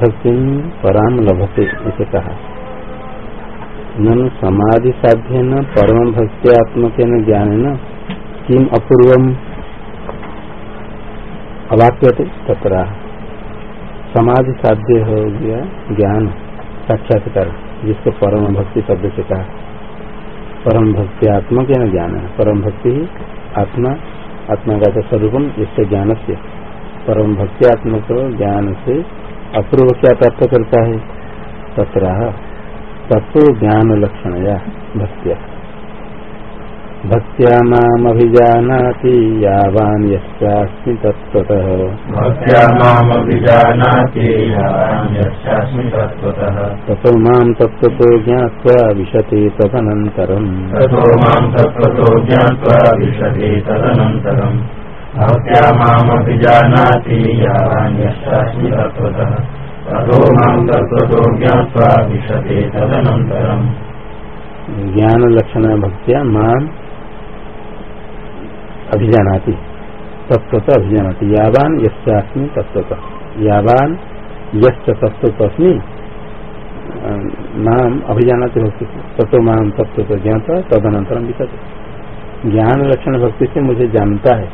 भक्ति पराम लभते, इसे कहा। ननु समाधि साध्य न, परम भक्त्यात्मक न ज्ञान न किम अपूर्व अवाक्य तथा समाधि साध्य हो गया ज्ञान, साक्षात्कार, जिसको परम भक्ति शब्द से कहा। परम भक्ति आत्मक न ज्ञान है परम भक्ति आत्मा आत्मा का स्वरूपम इससे ज्ञान से परम भक्ति आत्मक ज्ञान से अपूर्व क्या प्राप्त करता है। तथा तत्व ज्ञान लक्षण या भक्तिया। भक्त्या मामभिजानाति यावान् यस्यास्मि तत्त्वतः। भक्त्या मामभिजानाति यावान् यस्यास्मि तत्त्वतः। ततो माँ तत्त्वतो ज्ञात्वा विशते तदनन्तरम्। ततो माँ तत्त्वतो ज्ञात्वा विशते तदनन्तरम्। भक्त्या मामभिजानाति यावान् यस्यास्मि तत्त्वतः ततो माँ तत्त्वतो ज्ञात्वा विशते तदनन्तरम्। ज्ञान लक्षण भक्तिया माम अभिजानाति। तत्व अभिजानाति अस्मी नाम अभिजानाति भक्ति तत्व माम तत्व ज्ञाता तदनंतर विकत ज्ञान लक्षण भक्ति से मुझे जानता है।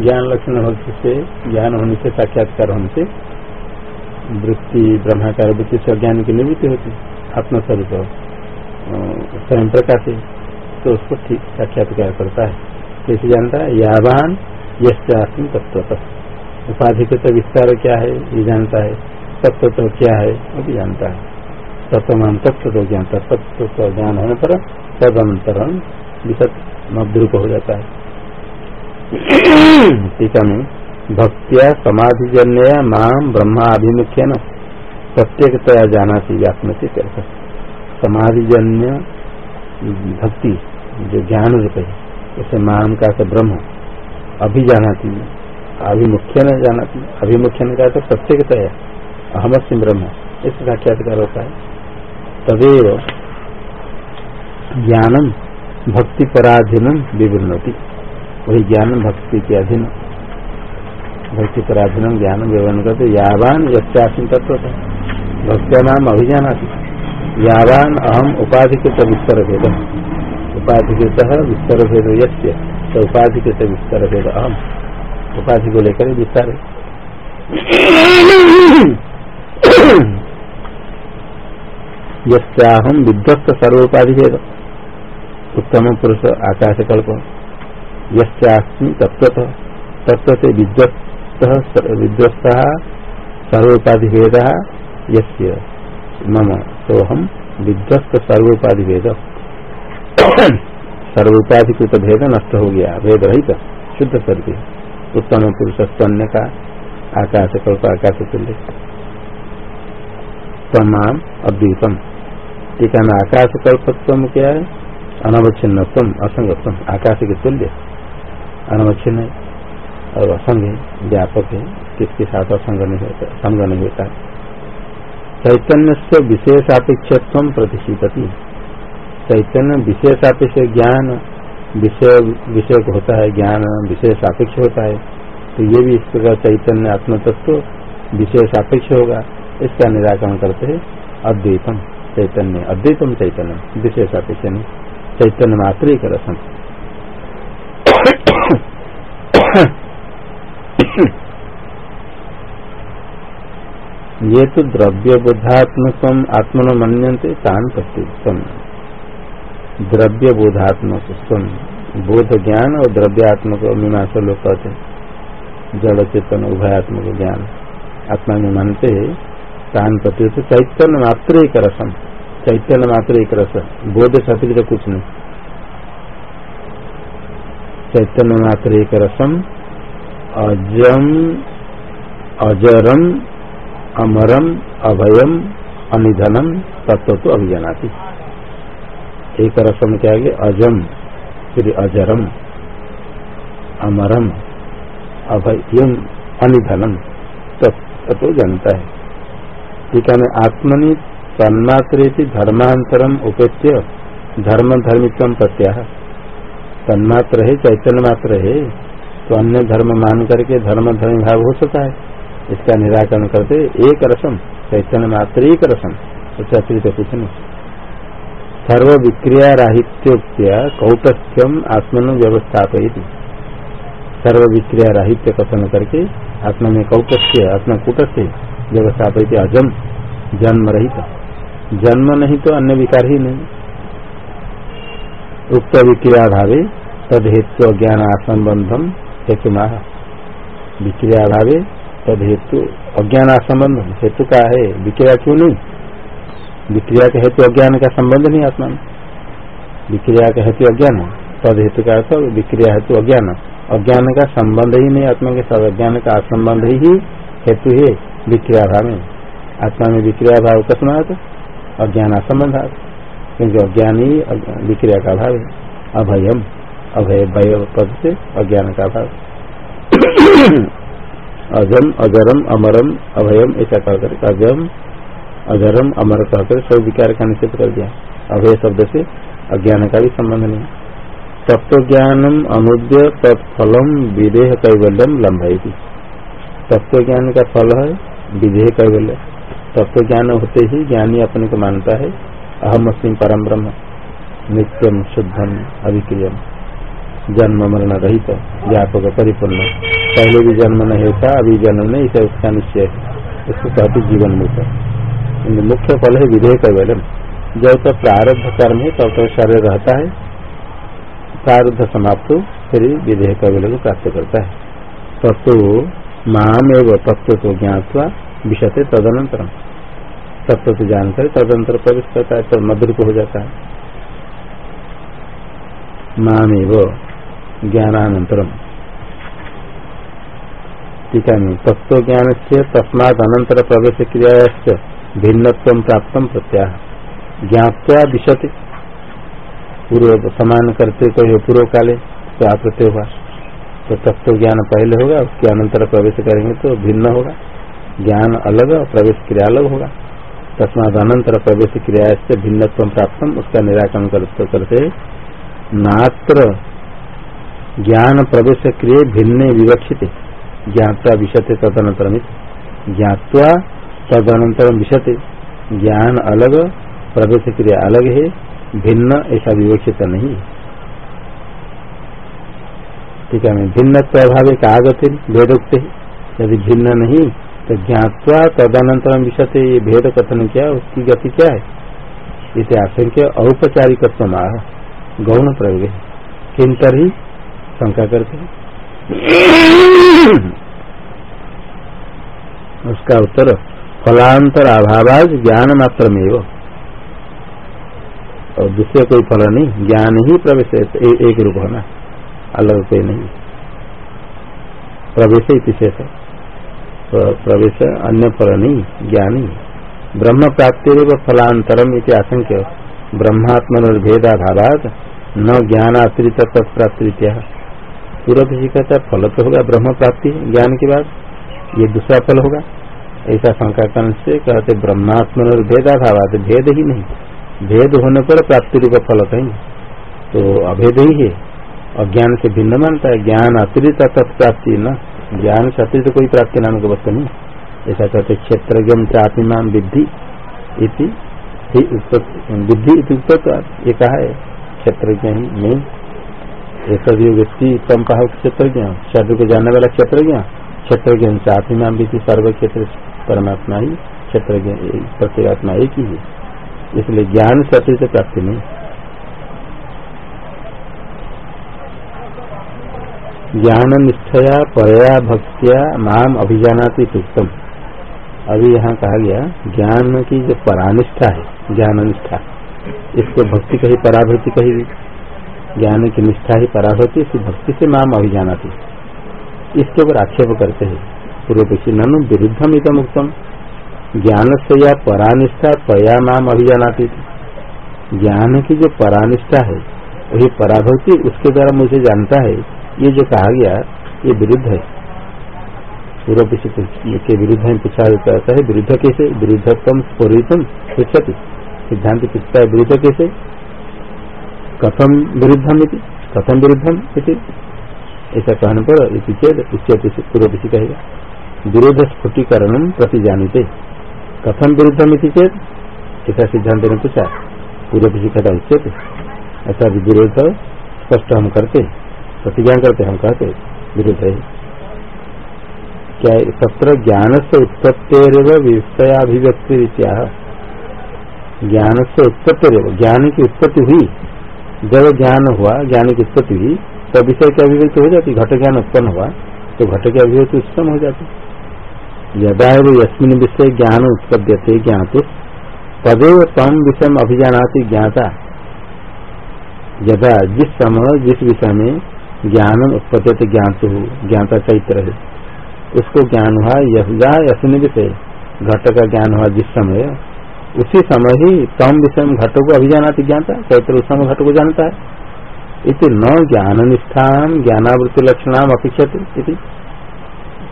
ज्ञान लक्षण होने से, ज्ञान होने से, साक्षात्कार होने से, वृत्ति, ब्रह्माकार वृत्ति से ज्ञान की निवृत्ति होती आत्मस्वरूप स्वयं प्रकाश है तो उसको ठीक साक्षात्कार करता है। कैसे जानता है? यावान यस्मी तत्व उपाधि के तो विस्तार क्या है? ये जानता है। तत्व तो क्या है? वो भी जानता है। तत्वमान तत्व तो ज्ञाता तत्व का ज्ञान होने पर तदंतरण विशत मद्रूप हो जाता है। टीका में भक्तिया समाधिजन्य माम ब्रह्माभिमुख्य न प्रत्येकतया जाना चाहिए आत्म से समाधिजन्य भक्ति, जो ज्ञान रूप है उसे माम का ब्रह्म अभी जाना चाहिए अभिमुख्य न जाना चाहिए अभिमुख्य ने कहा तो प्रत्येकता अहम सिंह ब्रह्म इस साक्षात्कार होता है। तदेव ज्ञानम भक्ति पराधीनम विवृणती। वही ज्ञान भक्ति के अधीन। भक्ति पराधीनम ज्ञान विवरण करते। यावान यस्यासीन तत्व था। भक्त्या नाम अभिजाना यावान अहम उपाधिकृत विस्तर भेद उपाधिकृत विस्तर भेद यस्य। तो उपाधिकृत विस्तर भेद अहम। उपाधि को लेकर विस्तार यस्याहम विध्वस्त सर्वोपाधि भेद उत्तम पुरुष आकाश कल्प यस्यास्मी तत्व तत्व मम तो हम विध्वस्त सर्वोपाधि भेद भेद नष्ट हो गया भेद रहित शुद्ध सर्वे उत्तम पुरुष स्तन्य का आकाश कल्प, आकाश तुल्य। तमाम अद्वीतम टीका में आकाश कल्पत्व क्या है? अनवच्छिन्नत्व असंगत्व आकाश के तुल्य। अनवच्छिन्न और असंग है, व्यापक है, किसके साथ असंग नहीं होता, संग नहीं होता। चैतन्य से विशेषापेक्षत्व प्रतिशीतती। चैतन्य विशेषापेक्ष ज्ञान, विषय विषय होता है, ज्ञान विशेष सापेक्ष होता है। तो ये भी इस प्रकार चैतन्य आत्मतत्व विशेष सापेक्ष होगा, इसका निराकरण करते हैं अद्वैतम चैतन्य। अद्वैतम चैतन्य विशेष अपेक्षा नहीं। चैतन्य मात्र एक रसम ये तो द्रव्य बोधात्मक आत्मनो मनते प्रत्युत्तम द्रव्य बोधात्मक स्वम बोध ज्ञान और द्रव्यात्मक मीमांसा कहते जड़ चेतन, उभयात्मक ज्ञान आत्मा में मानते तान प्रत्युत चैतन्य मात्र एक रसम, चैतन्य मात्र एक रस, बोध तो कुछ नहीं। चैतन्य मात्र एक रसम अजम, अजरम, अमरम, अभयम, अनिधनम तत्व तो अभिजानाती। एक रसम क्या गया अजम, फिर अजरम, अमरम, अभयम, अनिधनम तत्व तो जानता है। ठीक है आत्मनि तन्मात्र धर्मांतरम उपेत्य धर्म धर्मित्व प्रत्याह। तन्मात्र है चैतन्य मात्र है तो अन्य धर्म मान करके धर्म धर्म भाव हो सकता है। इसका निराकरण करते एक रसम चैतन्य मात्र एक रसम, उससे अतिरिक्त कुछ नहीं। सर्व विक्रिया राहित्योक्त्या कौटस्थ्यम आत्मन व्यवस्थापित सर्व विक्रिया राहित्य कथन करके आत्मा में कौटस्थ्य, आत्मा व्यवस्थापित अजम, जन्म रहित। जन्म नहीं तो अन्य विकार ही नहीं। उक्त विक्रिया भावे तद हेतु अज्ञान असंबंधम हेतु विक्रिया भावे तद हेतु अज्ञान असंबंध हेतु का है? विक्रिया क्यों नहीं? विक्रिया का हेतु अज्ञान का संबंध नहीं आत्मा विक्रिया का हेतु अज्ञान तद हेतु का अर्थ विक्रिया हेतु अज्ञान अज्ञान का संबंध ही नहीं आत्मा के साथ। अज्ञान का असंबंध ही हेतु है विक्रिया भाव में। आत्मा में विक्रिया भाव कस्मात अज्ञान असंबंध क्योंकि अज्ञान ही विक्रिया का भाव है अभयम अभय भय पद से अज्ञान का भाव अजम, अजरम, अमरम, अभयम ऐसा कहकर अजम अधर्म अमर कहकर सब विकार का निषेध कर दिया। अभय शब्द से अज्ञान का भी संबंध नहीं। तत्व ज्ञानम अनुद्य तत्फलम विदेह कैवल्यम लंबाई तत्व ज्ञान का फल है विदेह कैवल्य। तत्व ज्ञान होते ही ज्ञानी अपने को मानता है। अहम अस्म परम ब्रह्म नित्यम शुद्धम अभिक्रियम जन्म मरण रहित, व्यापक परिपूर्ण। पहले भी जन्म नहीं होता, अभी जन्म नहीं, इसे उसका निश्चय इसको कहते जीवन मुक्त मुख्य फल है विधेय कैवल्यम जब तक प्रारब्ध कर्म है, तब तक शरीर रहता है। प्रारब्ध समाप्त फिर विधेय कैवल्य को प्राप्त करता है। तत्व माम एवं तत्व को ज्ञातवा विषते तदनंतरम। तत्व को जानकर तदनंतर प्रवेश करता है तब मधुर हो जाता है। माम एवं ज्ञानानंतरम टीका में तत्व ज्ञान से तस्माद अनंतर प्रवेश क्रिया भिन्नत्व प्राप्त प्रत्याह ज्ञातवा दिशते। पूर्व समान करते कहे पूर्व काले तो आप्रत्य होगा। तो तत्व ज्ञान पहले होगा, उसके अनंतर प्रवेश करेंगे तो भिन्न होगा। ज्ञान अलग, प्रवेश क्रिया अलग होगा। तस्माद अनंतर प्रवेश क्रिया से भिन्नत्व प्राप्त उसका निराकरण करते करते नात्र ज्ञान प्रवेश क्रिय भिन्न विवक्षित। ज्ञातवा विशते तदनंतर ज्ञातवा तदनंतर विशते। ज्ञान अलग, प्रवेश क्रिया अलग है, भिन्न ऐसा विवक्षित नहीं ठीक है भिन्न स्वभाव का आगत भेदोक्त यदि भिन्न नहीं तो ज्ञातवा तदनंतर विषते ये भेद कथन क्या, उसकी गति क्या है? इसे आशंक्य औपचारिक गौण प्रयोग। है किंतर ही शंका करते उसका उत्तर फलांतर अभाव ज्ञान मात्र में और दूसरे कोई फल नहीं, ज्ञान ही प्रवेश एक रूप होना, अलग कोई नहीं। प्रवेश शेष तो प्रवेश, अन्य फल नहीं ज्ञानी। ब्रह्म प्राप्ति फलांतरम इति आशंक्य ब्रह्मात्म भेदाभावाद न ज्ञान अतिरिक्त तत्प्राप्ति पूर्व कहता फल तो होगा ब्रह्म प्राप्ति, ज्ञान के बाद ये दूसरा फल होगा। ऐसा शंका करने से कहते ब्रह्मात्म भेदा ही नहीं। भेद होने पर प्राप्ति रूप फल कहीं तो अभेद ही है। अज्ञान से भिन्न मानता है। ज्ञान अतिरिक्त तत्प्राप्ति न। ज्ञान से अतिरिक्त कोई प्राप्ति नाम का वस्तु नहीं। ऐसा कहते क्षेत्र चापिमान विद्धि बुद्धि ये कहा है, क्षेत्रज्ञ ही नहीं व्यक्ति तम कहा क्षेत्रज्ञ शरीर को जानने वाला क्षेत्रज्ञ क्षेत्रज्ञ चापिमान विधि सर्व क्षेत्र परमात्मा ही क्षेत्र प्रत्येगात्मा एक ही है। इसलिए ज्ञान से प्राप्ति नहीं। ज्ञान निष्ठया परया भक्तिया माम अभिजानाती उत्तम अभी यहाँ कहा गया, ज्ञान की जो परानिष्ठा है ज्ञान निष्ठा इसको भक्ति कही पराभक्ति कही ज्ञान की निष्ठा ही पराभक्ति इसी भक्ति से माम अभिजानाती। इसके ऊपर आक्षेप करते हैं। पूर्व पक्षी ननु विरुद्धम इतम उत्तम ज्ञान से या परानिष्ठा पया नाम अभिजानाती। ज्ञान की जो परानिष्ठा है, वही पराभक्ति उसके द्वारा मुझे जानता है ये जो कहा गया, ये विरुद्ध है। पूर्व के विरुद्ध में पूछा जाता है, विरुद्ध कैसे? विरुद्धत्म पूर्वतम पृछति सिद्धांत पूछता है, विरुद्ध कैसे? कथम विरुद्धम कथम विरुद्धम ऐसा कहने पर उच्चते पूर्व पक्षी कहेगा विरोध स्फुटीकरण प्रति जानते कथम विरुद्ध मिति चेत ऐसा सिद्धांत ने पूछा। पूर्व पीछे कहता उचित ऐसा विरोध स्पष्ट हम करते प्रतिज्ञा करते हम कहते विरुद्ध है। क्या तत्र ज्ञान से उत्पत्ति विषयाभिव्यक्ति रीत्या ज्ञान से उत्पत्ति ज्ञान की उत्पत्ति हुई, जब ज्ञान हुआ, ज्ञान की उत्पत्ति हुई तो विषय की अभिव्यक्ति हो जाती, घट ज्ञान उत्पन्न हुआ तो घट की अभिव्यक्ति उत्तम हो जाती। यदा यस्मिन विषय ज्ञान उत्पद्यते ज्ञात, तदेव तम विषय अभिजानाति ज्ञाता। यदा जिस समय, जिस विषय में ज्ञान उत्पद्यते ज्ञात हो ज्ञाता चैत्र है। उसको ज्ञान हुआ यदा यस्मिन विषय घट का ज्ञान हुआ जिस समय, उसी समय ही तम विषय में घटों को अभिजानाति ज्ञाता, चैत्र उस समय घट को जानता है। इति न ज्ञान निष्ठान ज्ञानावृत्ति लक्षणाम अपेक्षित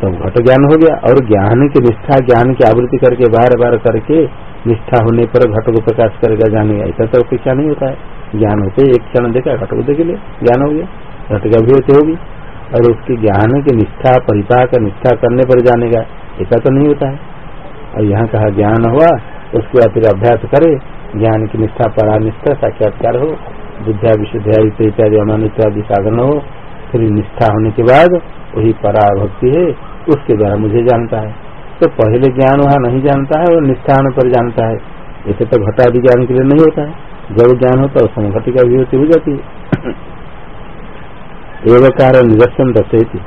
तो घट ज्ञान हो गया, और ज्ञान की निष्ठा, ज्ञान की आवृत्ति करके, बार बार करके निष्ठा होने पर घट को प्रकाश करेगा जानेगा ऐसा तो अपेक्षा नहीं होता है। ज्ञान होते एक क्षण देखा, घट को देख लिया ज्ञान हो गया। घट की अभिवृत्ति होगी। और उसके ज्ञान की निष्ठा, परिपाक, निष्ठा करने पर जानेगा ऐसा तो नहीं होता है। और यहाँ कहा ज्ञान हुआ, उसके बाद फिर अभ्यास करे, ज्ञान की निष्ठा, परानिष्ठा, साक्षात्कार हो विद्या विशुद्ध इत्यादि अमान इत्यादि साधन हो, फिर निष्ठा होने के बाद वही पराभक्ति है, उसके द्वारा मुझे जानता है। तो पहले ज्ञान वहाँ नहीं जानता है और निष्ठान पर जानता है। ऐसे तो घटादि ज्ञान के लिए नहीं होता है। जब ज्ञान होता है, उस समय घटिका विभूति हो जाती है। एवकार निदर्शन दर्शेती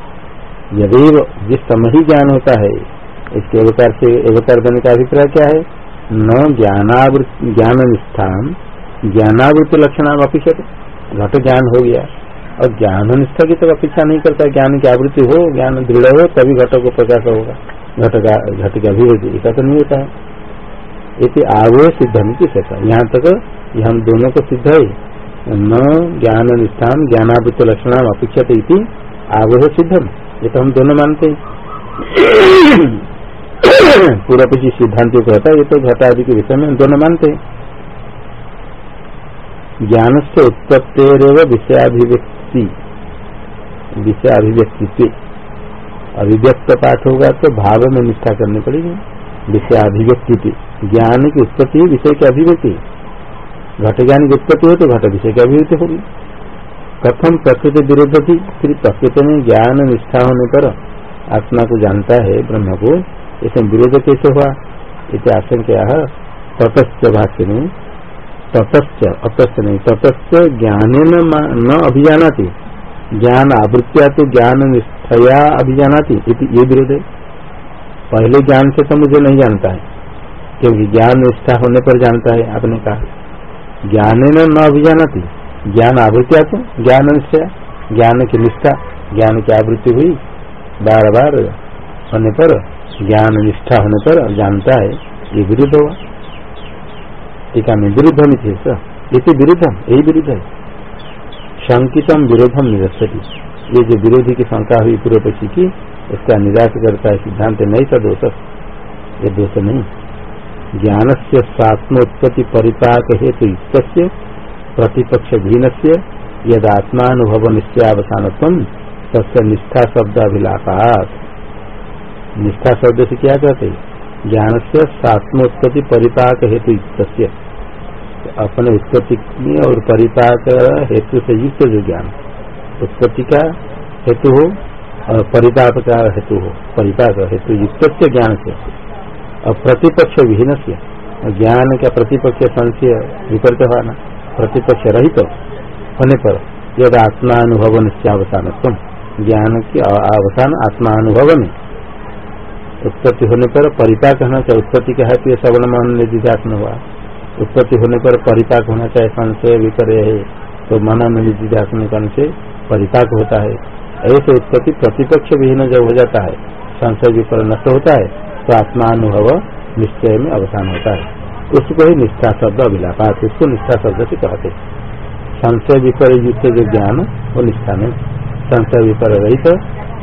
यदि जिस समय ही ज्ञान होता है, इसके एवकार से एवकार देने का अभिप्राय क्या है? न ज्ञानावृत ज्ञान निष्ठान ज्ञानावृत्ति लक्षण अपेक्षित। घट ज्ञान हो गया, और ज्ञान निष्ठा की तो अपेक्षा नहीं करता। ज्ञान की आवृत्ति हो, ज्ञान दृढ़ हो, तभी घटों को प्रकाश होगा। घट का, घट की अभिवृद्धि ऐसा तो नहीं होता। है इसे आगो सिद्धम की शेषा। यहाँ तक हम दोनों को सिद्ध है। न ज्ञान निष्ठान ज्ञानावृत्त लक्षण अपेक्षित इति आगो सिद्धम। ये तो हम दोनों मानते पूरा पीछे सिद्धांत कहता है, ये तो घटादि के विषय में हम दोनों मानते हैं। ज्ञान से उत्पत्तिरव विषयाभिव्यक्ति। विषयाभिव्यक्ति अभिव्यक्त पाठ होगा तो भाव में निष्ठा करनी पड़ेगी। विषयाभिव्यक्ति ज्ञान की उत्पत्ति विषय की अभिव्यक्ति। घट ज्ञान की उत्पत्ति हो तो घट विषय की अभिव्यक्ति होगी। प्रथम प्रकृति विरुद्ध थी फिर प्रकृति में ज्ञान निष्ठा होने पर आत्मा को जानता है, ब्रह्म को इसमें विरोध कैसे हुआ? इसे आशंका तटस्थ भाष्य में, तटस्थ, अतस्थ नहीं, तटस्थ ज्ञान न अभिजानाती, ज्ञान आवृत्तिया तो ज्ञान निष्ठया अभिजानाती ये विरोध है। पहले ज्ञान से तो मुझे नहीं जानता है, क्योंकि ज्ञान निष्ठा होने पर जानता है, आपने कहा। ज्ञान न अभिजानाती। ज्ञान आवृत्तिया तो ज्ञान निष्ठया ज्ञान की निष्ठा ज्ञान की आवृत्ति हुई। बार बार होने पर, ज्ञान निष्ठा होने पर जानता है, ये विरुद्ध होगा टीका में विरुद्धम ये विरुद्धम, यही विरुद्ध है। शंकितम विरोधम निरसती ये जो विरोधी की शंका हुई पूर्व पक्षी की, उसका निराश करता है, सिद्धांत नहीं था दोष ये दोष नहीं। ज्ञान से स्वात्मोत्पत्ति परिपाक हेतु युक्त प्रतिपक्ष भीन से यद आत्मानुभव निश्चयावसान तस्य निष्ठा शब्द अभिलापात निष्ठा शब्द से क्या कहते? ज्ञान से स्वात्मोत्पत्ति परिपाक हेतु युक्त अपने उत्पत्ति और परिपाक हेतु से युक्त जो ज्ञान, उत्पत्ति का हेतु हो, और परिपाक का हेतु हो, परिपाक हेतु युक्त ज्ञान से। और प्रतिपक्ष विहीन से ज्ञान का प्रतिपक्ष संशय विपरीत होना, प्रतिपक्ष रहित तो होने पर यद आत्मानुभव निश्चयावसान ज्ञान के अवसान आत्मानुभव में उत्पत्ति होने पर परिपाक होना चाहिए उत्पत्ति का हेतु श्रवण मन निधिध्यात्म हुआ। उत्पत्ति होने पर परिपाक होना चाहिए संशय विपर्य है तो मनन निधिध्यासन करने से परिपाक होता है। ऐसे उत्पत्ति प्रतिपक्ष विहीन जब हो जाता है, संशय विपर नष्ट होता है तो आत्मानुभव निश्चय में अवसान होता है। उसको ही निष्ठा शब्द अभिलापात उसको निष्ठा शब्द से कहते संशय विपर युक्त जो ज्ञान वो निष्ठा नहीं संशय विपर रहित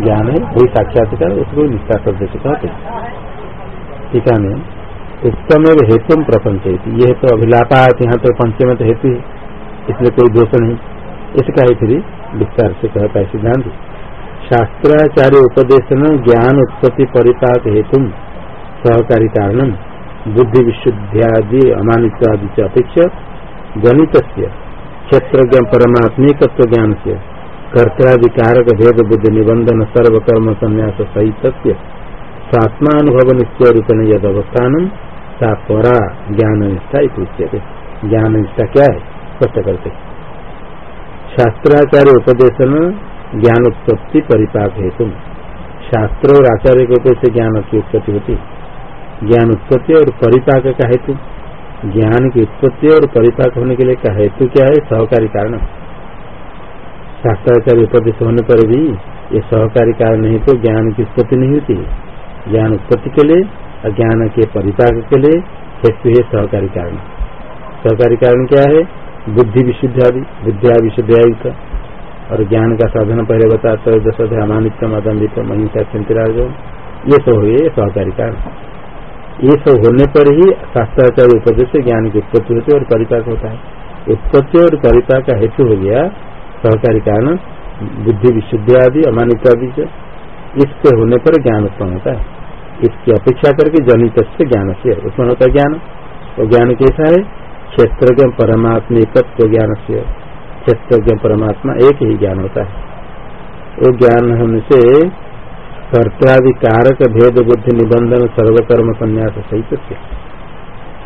ज्ञान है, वही साक्षात्कार उसको निष्ठा शब्द से कहते टीका में उत्तम एवं हेतु प्रपंच ये तो अभिलापा यहाँ तो पंचम तो हेतु इसलिए कोई दोष नहीं। इसका ही फिर विस्तार से कहता है सिद्धांत। शास्त्राचार्य उपदेश न ज्ञान उत्पत्ति परिपाक हेतु। सहकारी कारण बुद्धि विशुद्धियादि अमानित्वादि से अपेक्षा गणित क्षेत्र परमात्मिकत्व ज्ञान से कर्ताधिकारक भेद बुद्धि निबंधन सर्वकर्म संन्यास सहित स्वात्मानुभव निश्चय रूपेण यद अवस्थान सा परा ज्ञान निष्ठा उच्यते। ज्ञान निष्ठा क्या है? स्पष्ट करते। शास्त्राचार्य उपदेशन ज्ञान उत्पत्ति परिपाक हेतु शास्त्र और आचार्य के ऊपर से ज्ञान की उत्पत्ति होती। ज्ञान उत्पत्ति और परिपाक का हेतु। ज्ञान की उत्पत्ति और परिपाक होने के लिए का हेतु क्या है? सहकारी कारण। शास्त्राचार्य उपदेश होने पर भी ये सहकारी कारण नहीं तो ज्ञान की उत्पत्ति नहीं होती। ज्ञान उत्पत्ति के लिए और ज्ञान के परिपाक के लिए हेतु है सहकारी कारण। सहकारी कारण क्या है? बुद्धि विशुद्ध आदि बुद्धिया और ज्ञान का साधन पहले बता त्रयोदश अमानित अदम्बित महिषा चिंतिराज ये सब हुए सहकारी कारण। ये सब होने पर ही शास्त्राचार्य उपदेश ज्ञान की उत्पत्ति होती है और परिपाक होता है। उत्पत्ति और परिपाक का हेतु हो गया सहकारी कारण, बुद्धि विशुद्धि आदि अमानित आदि इसके होने पर ज्ञान उत्पन्न होता है। इसकी अपेक्षा करके जनित से ज्ञान से उत्पन्न होता है ज्ञान। तो ज्ञान कैसा है? क्षेत्र परमात्मिकत्व ज्ञान से। क्षेत्र परमात्मा एक ही ज्ञान होता है। वो ज्ञान होने से कर्तादि कारक भेद बुद्धि निबंधन सर्वकर्म संन्यास सहित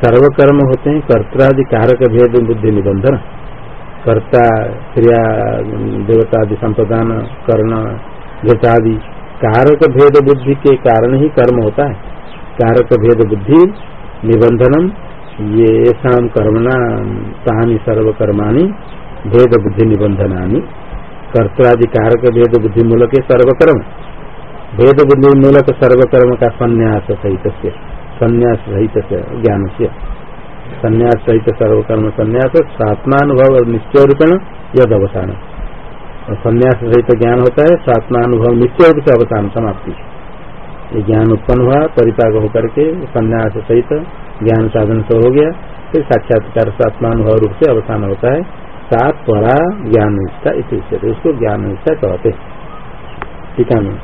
सर्वकर्म होते हैं कर्तादि कारक भेद बुद्धि निबंधन। कर्ता, क्रिया, देवतादि संप्रदान, कर्ण, घृतादि, कारक भेद बुद्धि के कारण ही कर्म होता है। कारक भेद बुद्धि निबंधनम, ये शाम कर्मणा, तानी सर्वकर्माणी, भेद बुद्धि निबंधना कर्ताधिकारक भेद बुद्धि मूलक सर्वकर्म। भेद बुद्धि मूलक सर्वकर्म का संन्यास सहित से संन्यास सहित से ज्ञान से संन्यास सहित सर्वकर्म संन्यास सात्मानुभव और निश्चय रूपेण यद अवसान और संन्यास सहित ज्ञान होता है, सात्मानुभव निश्चय रूप से अवसान समाप्ति। ये ज्ञान उत्पन्न हुआ, परिपाक होकर के संन्यास सहित ज्ञान साधन से हो गया, फिर साक्षात्कार सात्मानुभव रूप से अवसान होता है। सात परा ज्ञान निष्ठा इसे उसको ज्ञान निष्ठा कहते टीका में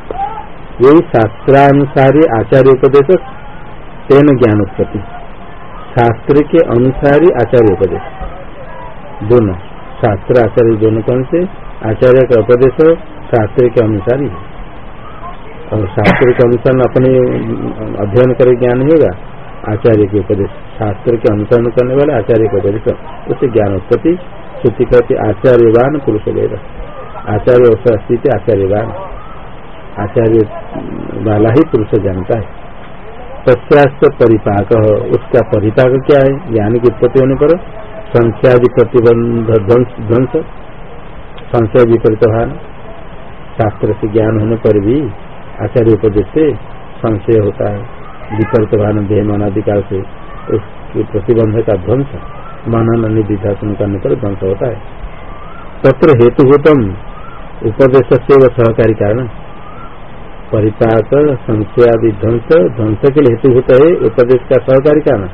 यही शास्त्रानुसारी आचार्य उपदेश तेन ज्ञान उत्पत्ति। शास्त्र के अनुसारी आचार्य उपदेश। दोनों, शास्त्र आचार्य दोनों कौन से? आचार्य का उपदेश शास्त्र के अनुसार ही और शास्त्र के अनुसार अपने, अध्ययन करे ज्ञान होगा। आचार्य के उपदेश, शास्त्र के अनुसरण करने वाले आचार्य के उपदेश उससे ज्ञान उत्पत्ति कहते आचार्यवान पुरुष वेद। आचार्य स्थिति आचार्यवान। आचार्य वाला ही पुरुष जानता है। तस्यास्त परिपाक उसका परिपाक क्या है? ज्ञान की उत्पत्ति होने पर संख्यादि प्रतिबंध ध्वंस संशय विपरीत भान। शास्त्र से ज्ञान होने पर भी आचार्य उपदेश से संशय होता है। विपरीत भान, देह मनाधिकार से उसके प्रतिबंध का ध्वंस, मनन निधिध्यासन करने पर ध्वंस होता है। तत्र हेतुभूतम उपदेश से सहकारी कारण। परिपाक संशयादि ध्वंस ध्वंस के लिए हेतुभूत है उपदेश का सहकारी कारण।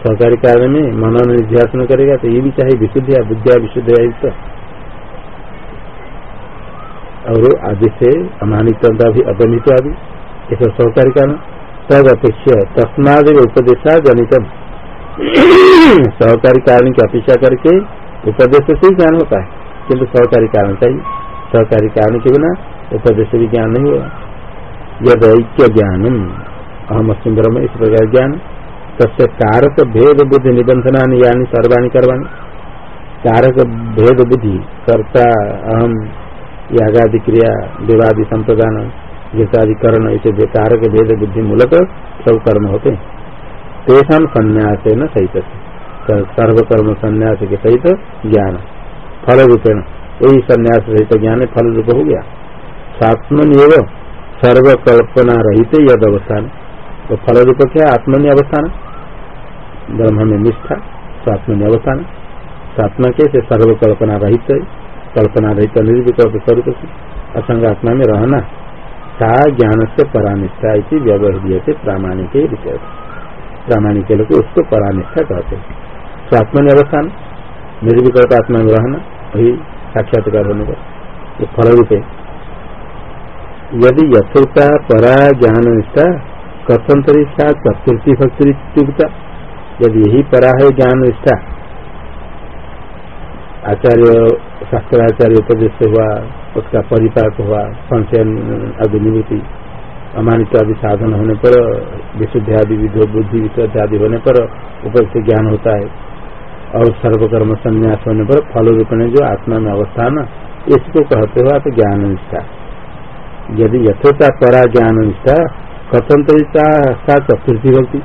सहकारी कारण में मनन निध्यासन करेगा तो ये भी चाहे विशुद्धिया बुद्धिया विशुद्ध युक्त और आदि से अमानित भी अगमित आदि एक सहकारी कारण। तद अपेक्षा तस्माद उपदेशा गणितम। सहकारी कारण की अपेक्षा करके उपदेश से ही ज्ञान होता है, किंतु सहकारी कारण चाहिए। सहकारी कारण के बिना उपदेश भी ज्ञान नहीं होगा। यद ऐक्य ज्ञान अहम अस्म ब्रह्म इस प्रकार ज्ञान तस्य कारक भेद बुद्धि निबंधना यानी सर्वाणी करवाणी कारक भेद बुद्धि कर्ता अहम यागादि क्रिया विवादी संप्रदान गीतादि करण इसे कारक भेद बुद्धि मूलक सब कर्म होते। तेषा संन्यास न सहित सर्वकर्म संन्यास के सहित ज्ञान। फल रूपेण वही संन्यास सहित ज्ञान फल रूप हो गया। सात्मन एवं सर्वकल्पना रहित यद अवस्थान तो फल रूप क्या आत्मनि अवस्थान ब्रह्म में निष्ठा स्वात्मनि अवस्थान सात्मा कैसे सर्वकल्पना रहित कल्पना रहित निर्विकल्प स्वरूप से असंग आत्मा में रहना, सा ज्ञान से परानिष्ठा व्यवहार प्रामाणिक विषय। प्रामाणिक लोग उसको परानिष्ठा कहते हैं। स्वात्म अवस्थान निर्विकल्प आत्मा में रहना, वही साक्षात्कार होने का ये फल रूप है यदि यथोक्ता परा ज्ञान निष्ठा कथन तरी सा चतुर्थी भक्ति यदि यही परा है ज्ञान निष्ठा आचार्य, शास्त्राचार्य उपदेश हुआ, उसका परिपाक हुआ संशय आदि निवृत्ति अमानित आदि साधन होने पर, विशुद्ध आदि, विधो बुद्धि विशुद्ध आदि होने पर उपयुक्त ज्ञान होता है। और सर्वकर्म संन्यास होने पर फल रूप जो आत्मा में अवस्थान, इसको कहते हो आप ज्ञान निष्ठा यदि यथोता परा ज्ञान निष्ठा कथन तरीका चतुर्थी होती,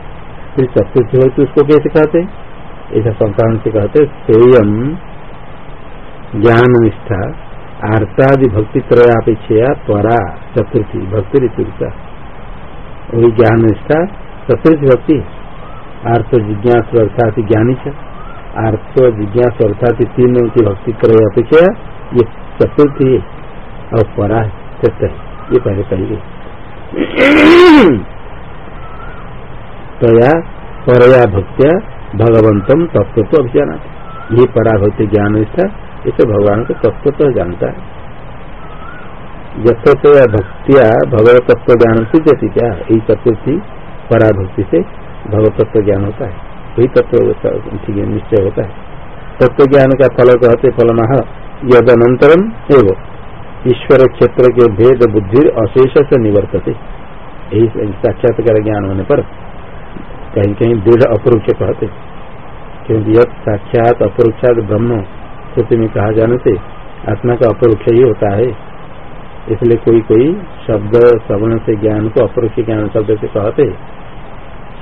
फिर चतुर्थी होती उसको कैसे कहते ऐसा संक्रांत से कहते सेयम ज्ञान निष्ठा आर्तादि भक्ति त्रयापेक्षा परा चतुर्थी, भक्ति ऋतुता वही ज्ञान निष्ठा चतुर्थी भक्ति आर्थ जिज्ञास अर्थात ज्ञानी से आर्थ जिज्ञास अर्थात तीन की भक्ति त्रय अपेक्षा ये चतुर्थी और परा है। ये पहले कही तया परया भक्त्या भगवंतम तत्व तो अभिजाना ये परा भक्ति ज्ञान निष्ठा इसे भगवान को तत्व तो जानता है। यथोतया भक्तिया भगवत तत्व ज्ञान से जती क्या? यही चतुर्थी पराभक्ति से भगवत तत्व ज्ञान होता है। वही तत्व निश्चय होता है। तत्व ज्ञान का फल कहते फलमाह यद अनंतरम एवं। ईश्वर क्षेत्र के भेद बुद्धि अशेष से निवर्तते। यही साक्षात्कार ज्ञान होने पर, कहीं कहीं दृढ़ अपरोक्ष कहते। क्योंकि यद साक्षात अपरोक्षात ब्रह्म श्रुति में कहा जाने से आत्मा का अपरोक्ष ही होता है। इसलिए कोई कोई शब्द, श्रवण से ज्ञान को अपरोक्ष ज्ञान शब्द से कहते।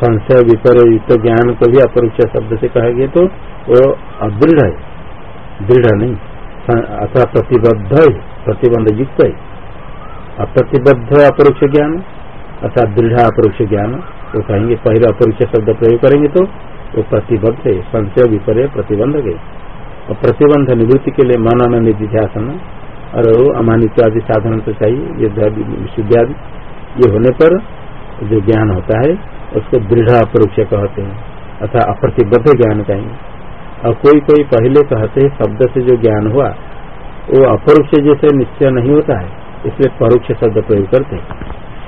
संशय, विपरीत ज्ञान को भी अपरोक्ष शब्द से कहेंगे तो वो अदृढ़ है। दृढ़ नहीं। अथवा प्रतिबद्ध प्रतिबंध युक्त है अप्रतिबद्ध अपरोक्ष ज्ञान अर्थात दृढ़ अपरोक्ष ज्ञान, वो कहेंगे पहले अपरोक्ष शब्द प्रयोग करेंगे तो वो प्रतिबद्ध है संशय विपर्य प्रतिबंधक है। और प्रतिबंध निवृत्ति के लिए मनन निधिध्यासन और अमानित आदि साधन तो चाहिए, ये आदि ये होने पर जो ज्ञान होता है, उसको दृढ़ अपरोक्ष कहते हैं अर्थात अप्रतिबद्ध ज्ञान कहेंगे। और कोई कोई पहले कहते शब्द से जो ज्ञान हुआ, वो अपरोक्ष जैसे निश्चय नहीं होता है, इसलिए परोक्ष शब्द प्रयोग करते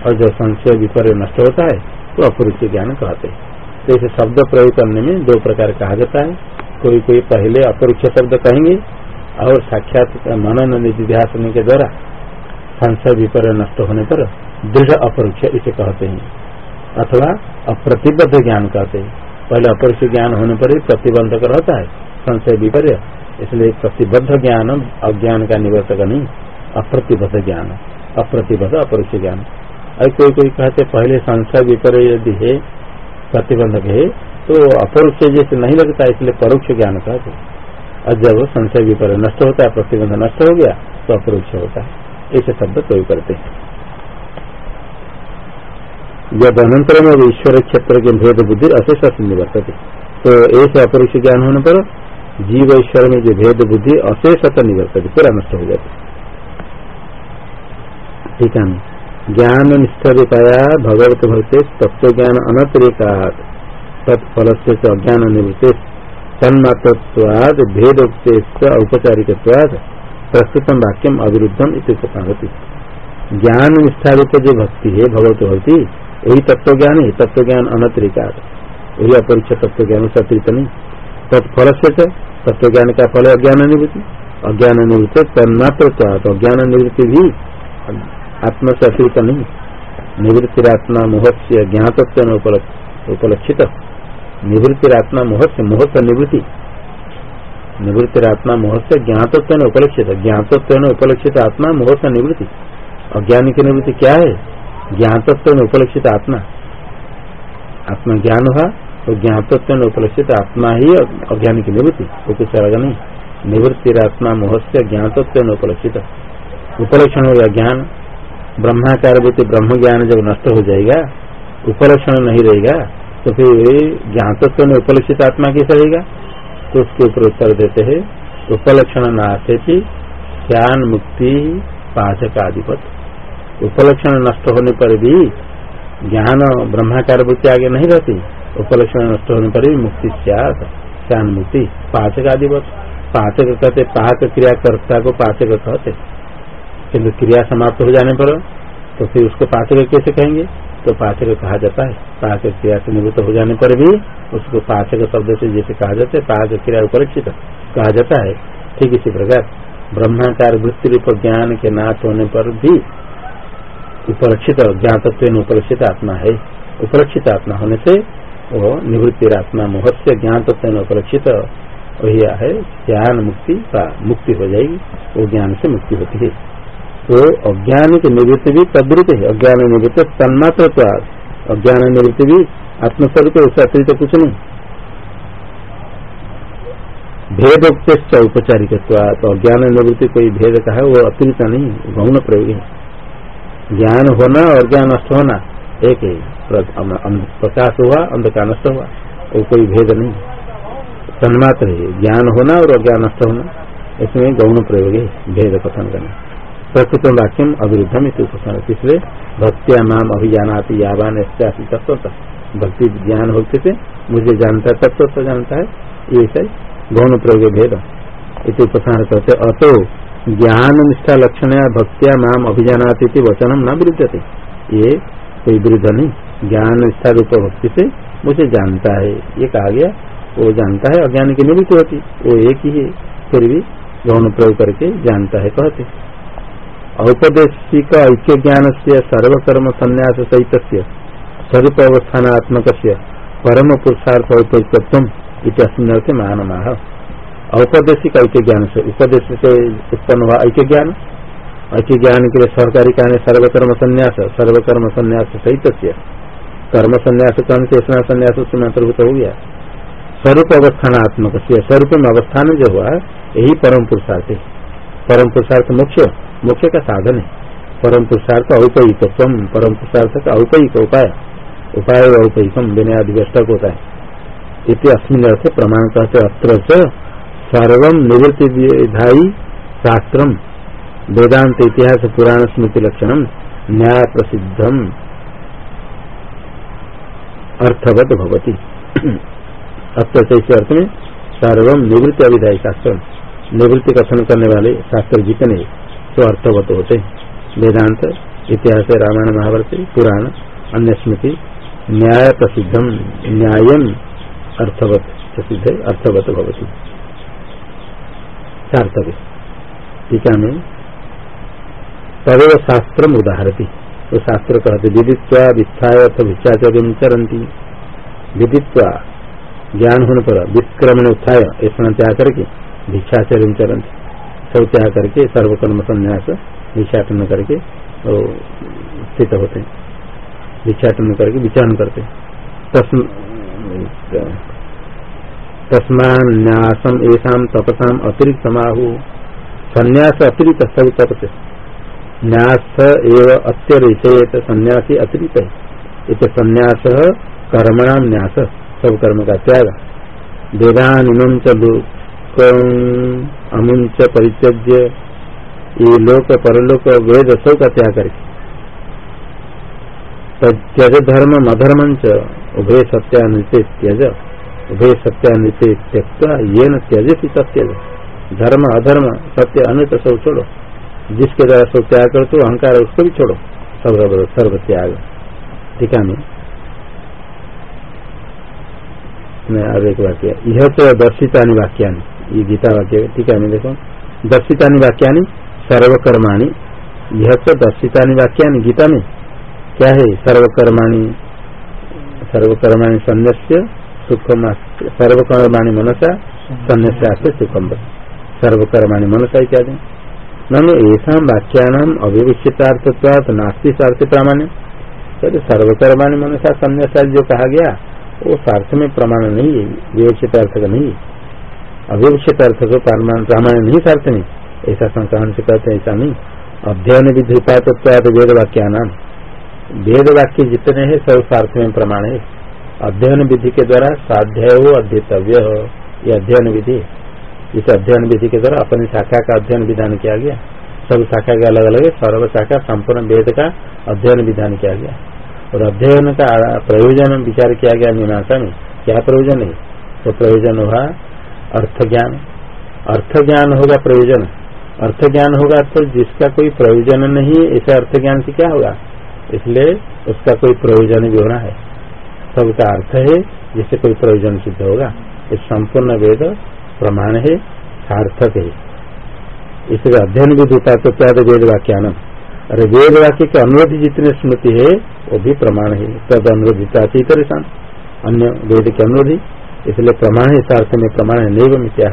और जो संशय विपर्य नष्ट होता है तो अपरोक्ष ज्ञान कहते हैं। तो इसे शब्द प्रयोग करने में दो प्रकार कहा जाता है। कोई कोई पहले अपरोक्ष शब्द कहेंगे, और साक्षात मनन निधिध्यास के द्वारा संशय विपर्य नष्ट होने पर दृढ़ अपरोक्ष इसे कहते हैं, अथवा अप्रतिबद्ध ज्ञान कहते हैं। पहले अपरोक्ष ज्ञान होने पर ही प्रतिबंधक रहता है, संशय विपर्य। इसलिए प्रतिबद्ध ज्ञान, अज्ञान का निवर्तक नहीं, अप्रतिबद्ध ज्ञान, अप्रतिबद्ध अपरोक्ष ज्ञान। और कोई कोई कहते, पहले संशय विपर्य यदि है, प्रतिबंधक है तो अपरोक्ष जैसे नहीं लगता, इसलिए परोक्ष ज्ञान का और जब संशय विपर्य नष्ट होता है, प्रतिबंध नष्ट हो गया तो अपरोक्ष होता है। ऐसे शब्द कोई करते हैं। जब अनंतर में ईश्वर क्षेत्र के भेद बुद्धि अशेष निवर्तते। तो ऐसे अपरोक्ष ज्ञान होने पर जीव ईश्वर में जो भेद बुद्धि अशेषता निवर्तते पूरा नष्ट हो जाते। ठीक है ज्ञान निष्ठा भगवत भक्ति तत्व ज्ञान अनतिरिकात। तत्फल से अज्ञान निवृत्ति तन्मात्रवाद भेदोक्ते औपचारिक प्रस्तुतम वाक्यम अविरुद्धम इति ज्ञान निष्ठा जो भक्ति है, भगवत भक्ति वही तत्व ज्ञान है तत्व ज्ञान अनतिरिका वही अपरिचय तत्व ज्ञान से अतिरिक्त नहीं। तत्फल से तत्व ज्ञान का फल अज्ञान निवृत्ति अज्ञान निवृत्ति तन्मात्र अज्ञान निवृत्ति भी आत्मा से अतिरिक्त नहीं। निवृत्ति आत्मा मोहस्य ज्ञातत्व उपलक्षित। निवृत्तिरात्मा मुहस्य मुहूर्त निवृत्ति। निवृत्तिरात्मा मुहूर्त ज्ञातत्व उपलक्षित। ज्ञातत्व उपलक्षित आत्मा मुहूर्त निवृत्ति। अज्ञान की निवृत्ति क्या है? ज्ञातत्व में उपलक्षित आत्मा। आत्मा ज्ञान हुआ तो ज्ञातत्व में उपलक्षित आत्मा ही अज्ञान की निवृत्ति। वो कुछ अलग नहीं। निवृत्ति निवृत्तिरात्मा मुहस्य ज्ञातत्व में उपलक्षित। उपलक्षण हो गया ज्ञान। ब्रह्माकार ब्रह्म ज्ञान जब नष्ट हो जाएगा, उपलक्षण नहीं रहेगा तो फिर ज्ञातत्व में उपलक्षित आत्मा कैसा रहेगा? तो उसके ऊपर उत्तर देते हैं, उपलक्षण नाथे ज्ञान मुक्ति पाचक आधिपत उपलक्षण नष्ट होने पर भी ज्ञान ब्रह्माकार बुद्धि आगे नहीं रहती। उपलक्षण नष्ट होने पर भी मुक्ति ज्ञान मुक्ति। पाचक आधिपत पाचक कहते पाक क्रियाकर्ता को पाचक कहते। किन्तु क्रिया समाप्त हो जाने पर तो फिर उसको पाचक कैसे कहेंगे? तो पाचक कहा जाता है। पाचक क्रिया से निवृत्त हो जाने पर भी उसको पाचक शब्द से जैसे कहा जाता है, पाचक क्रिया उपरक्षित कहा जाता है। ठीक इसी प्रकार ब्रह्माकार वृत्ति रूप ज्ञान के नाश होने पर भी उपरक्षित ज्ञातत्व उपरक्षित आत्मा है। उपरक्षित आत्मा होने से वो निवृत्ति आत्मा मोहस्य ज्ञातत्व उपरक्षित वही है। ज्ञान मुक्ति का मुक्ति हो जाएगी, वो ज्ञान से मुक्ति होती है। तो अज्ञान की निवृत्ति भी तद्रुत है। अज्ञान निवृत्ति तन्मात्र तो अज्ञान निवृत्ति भी आत्मस्वरूप उससे अतिरिक्त कुछ नहीं। भेदोक्त औपचारिक तो अज्ञान निवृत्ति कोई भेद का है, वो अतिरिक्त नहीं, गौण प्रयोग है। ज्ञान होना और ज्ञान नष्ट होना, एक ही प्रकाश हुआ, अंधकार नष्ट हुआ, वो कोई भेद नहीं। तन्मात्र है, ज्ञान होना और अज्ञान नष्ट होना, इसमें गौण प्रयोग है, भेद कथन करना। प्रकृत वाक्यम अविरुद्धम इसलिए भक्तिया नाम अभिजानाती यावान तत्व तक भक्ति ज्ञान होते थे, मुझे जानता तत्व तो जानता है, ये गौण प्रयोग भेद। इस उपसार करते, अतो ज्ञान निष्ठा लक्षण या भक्तिया नाम अभिजानाती थी वचनम न विरुद्ध ये कोई विरुद्ध नहीं ज्ञान निष्ठा रूप भक्ति से मुझे जानता है ये कहा गया वो जानता है, अज्ञान की निवृत्ति होती वो एक ही है, फिर भी गौण प्रयोग करके जानता है, कहते। औपदेशिक ऐक्य ज्ञान से सर्वकर्म संन्यास सहित स्वरूप अवस्थानात्मक परम पुरुषार्थ औपयुक्तत्व इतिहास मान माह औपदेशिक ऐक्य ज्ञान से उपदेश से उत्पन्न हुआ ऐक्य ज्ञान ऐक्य ज्ञान के लिए सरकारी कहने, सर्वकर्म संन्यास सर्वकर्म संन्यास सहित कर्म संन्यास कर्ण से स्नान संन्यास, उसमें अंतर्भूत हो गया। स्वरूप अवस्थानात्मक स्वरूप में अवस्थान जो हुआ, यही परम पुरुषार्थ है। परम पुरुषार्थ मुख्य मुख्य का साधन है। परम पुरुषार्थ औपयिक परम पुरुषार्थ का औपयिक उपाय। उपाय औपयिकम विनयादिव्यस्तक होता है। इति अस्मिन अर्थ प्रमाण कहते अत्र सर्व निवृत्ति विधायी शास्त्र वेदांत इतिहास पुराण स्मृति लक्षण न्याय प्रसिद्धम अर्थवत भवती। अत्र अर्थ में सर्व निवृत्ति अविधायी शास्त्र, निवृत्ति कथन करने वाले शास्त्र जितने तो अर्थवत होते। वेदांत, इतिहास, रामायण, महाभारत, पुराण, अन्य स्मृति न्याय प्रसिद्धम न्याय अर्थवत, प्रसिद्ध अर्थवत भवती। सार्थक टीका में तदेव शास्त्र उदाहरती। तो शास्त्र कहते, विदित्वा वित्थाय अथ भिक्षाचर्य चरंती विदित्वा ज्ञान होने पर विक्रमण उत्थाय, ऐसा त्याग करके भिक्षाचर्य चरंती सब त्याग करके सर्वकर्म संन्यास भिक्षाटन करके स्थित होते हैं। भिक्षाटन करके विचारण करते तस्मान्यासम ऐसा तपसाम अतिरिक्त समाहु संन्यास अतिरिक्त सब तपसे न्यास एव अत्यरिचेत, सन्यासी अतिरिक्त है इत संन्यास कर्मणाम न्यास सब कर्म का त्याग। वेदान अमुंच परित्यज्य, ये लोक परलोक वेद सब का त्याग करके त्यज धर्म अधर्म उभय सत्यानृत्य त्यज। उभय सत्य सत्यानृत्य त्यक्ता ये न त्यजती सत्यज धर्म, अधर्म, सत्य, अनृत सब छोड़ो। जिसके द्वारा सब त्याग कर तो अहंकार उसको भी छोड़ो। सर्व सर्व त्याग। ठीक है अब एक वाक्य। यह तो दर्शिता वाक्या ये गीता वाक्य। ठीक है देखो। दर्शिता वाक्या सर्वकर्माणी। यह तो दर्शिता वाक्या गीता में। क्या है सर्वकर्माणी? सर्वकर्माणी संन्यास्य सुखम सर्वकर्माणी मनसा संन्यास सुखम सर्वकर्माणी मनसा इत्यादि। ननु ऐसा वाक्यानाम नास्ती सार्थ प्रामाण्य। तो सर्वकर्माणी मनसा संन्यासा जो कहा गया, वो सार्थ में प्रमाण नहीं है विवक्षित अर्थ का नहीं अविवक्षित अर्थ को प्रामाण्य नहीं, सार्थ नहीं। ऐसा संक्रांत से कहते हैं, ऐसा नहीं। अध्ययन विधि उपात वेद वाक्या वेद वाक्य जितने हैं, सब सार्थ में प्रमाण है। अध्ययन विधि के द्वारा साध्य हो अध्यतव्य हो। ये अध्ययन विधि। इस अध्ययन विधि के द्वारा अपनी शाखा का अध्ययन विधान किया गया। सब शाखा के अलग अलग सर्व शाखा, संपूर्ण वेद का अध्ययन विधान किया गया। और अध्ययन का प्रयोजन विचार किया गया मीमांसा में। क्या प्रयोजन है? तो प्रयोजन हुआ अर्थ ज्ञान अर्थ ज्ञान होगा प्रयोजन। अर्थ ज्ञान होगा तो जिसका कोई प्रयोजन नहीं ऐसा अर्थ ज्ञान से क्या होगा? इसलिए उसका कोई प्रयोजन भी होना है। सबका अर्थ है, जिससे कोई प्रयोजन सिद्ध होगा। इस संपूर्ण वेद प्रमाण है, सार्थक है। इसलिए अध्ययन भी दूता तो क्या वेद वाक्यान अरे, वेद वाक्य के अनुरोध जितने स्मृति है, वो भी प्रमाण है। तद अनुरोधिता चैतरसान अन्य वेद के अनुरोधी इसलिए प्रमाण है, सार्थ में प्रमाण है, नैव मित्या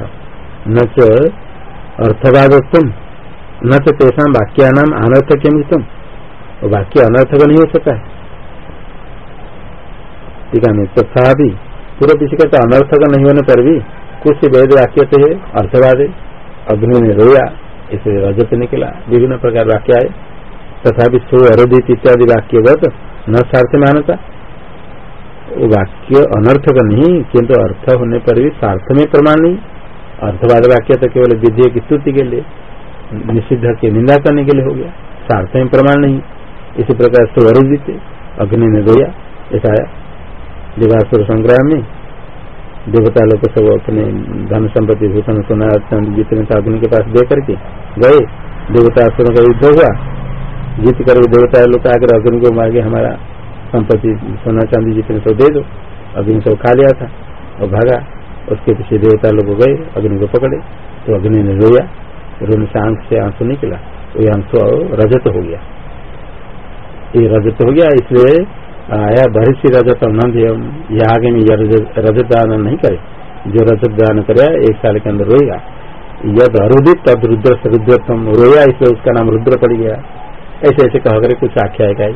न च अर्थवादत्म न तो तेषा वाक्यानाम अनर्थक्य मितम वाक्य अनर्थक नहीं हो सकता है। ठीक है तथा भी पूर्व पीछे कहते अनर्थक नहीं होने पर भी कुछ वेद वाक्य थे अर्थवाद, अग्नि ने रोया, इसे रजत निकला, विभिन्न प्रकार वाक्य आए। तथा सो अरोधित इत्यादि वाक्यगत न सार्थ मानता वाक्य अनर्थक नहीं, किंतु अर्थ होने पर भी सार्थ में प्रमाण नहीं। अर्थवाद वाक्य तो केवल विधेय की स्तुति के लिए, निषिद्ध की निंदा करने के लिए हो गया। सार्थ में प्रमाण नहीं। इसी प्रकार सो अरोधित अग्नि ने रोया, ऐसा आया। देवासुर संग्राम में देवता लोग सब अपने धन संपत्ति भूषण सोना जितने था के पास दे करके गए। देवतासुरों का युद्ध हुआ। जीत कर देवता लोग आकर अग्नि को के हमारा संपत्ति, सोना, चांदी जितने सब दे दो। अग्नि सब खा लिया था और भागा। उसके पीछे देवता लोग गए, अग्नि को पकड़े। तो अग्नि ने रोया। रोने से आँख से आँसू निकला। वो आँसू रजत हो गया। ये रजत हो गया, इसलिए आया बहिष्य रजत ये आगे में रजत दान नहीं करे। जो रजत दान करे, एक साल के अंदर रोएगा। यद अरुदित तद रुद्र से रुद्रतम रोया, इसलिए उसका नाम रुद्र पड़ गया। ऐसे ऐसे कह करे, कुछ आख्या है